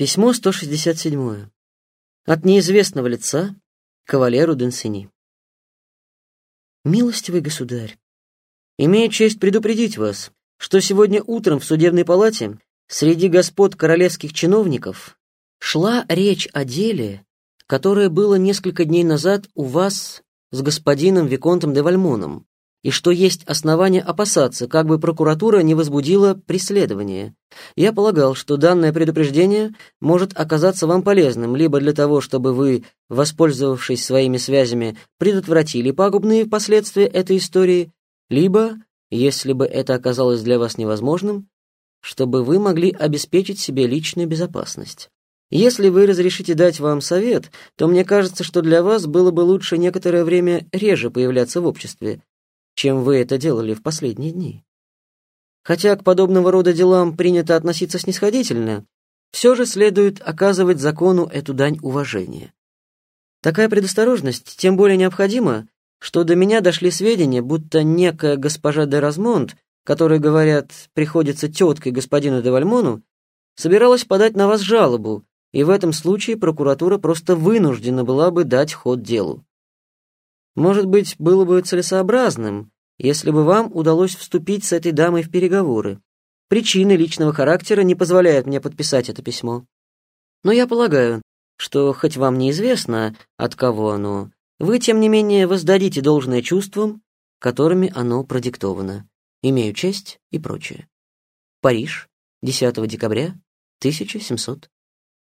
Письмо 167. От неизвестного лица кавалеру Денсини. Милостивый государь, имею честь предупредить вас, что сегодня утром в судебной палате среди господ королевских чиновников шла речь о деле, которое было несколько дней назад у вас с господином Виконтом де Вальмоном, и что есть основания опасаться, как бы прокуратура не возбудила преследование. Я полагал, что данное предупреждение может оказаться вам полезным либо для того, чтобы вы, воспользовавшись своими связями, предотвратили пагубные последствия этой истории, либо, если бы это оказалось для вас невозможным, чтобы вы могли обеспечить себе личную безопасность. Если вы разрешите дать вам совет, то мне кажется, что для вас было бы лучше некоторое время реже появляться в обществе, чем вы это делали в последние дни. Хотя к подобного рода делам принято относиться снисходительно, все же следует оказывать закону эту дань уважения. Такая предосторожность тем более необходима, что до меня дошли сведения, будто некая госпожа де Размонт, которая, говорят, приходится теткой господину де Вальмону, собиралась подать на вас жалобу, и в этом случае прокуратура просто вынуждена была бы дать ход делу. Может быть, было бы целесообразным, если бы вам удалось вступить с этой дамой в переговоры. Причины личного характера не позволяют мне подписать это письмо. Но я полагаю, что хоть вам неизвестно, от кого оно, вы, тем не менее, воздадите должное чувствам, которыми оно продиктовано. Имею честь и прочее. Париж, 10 декабря 1700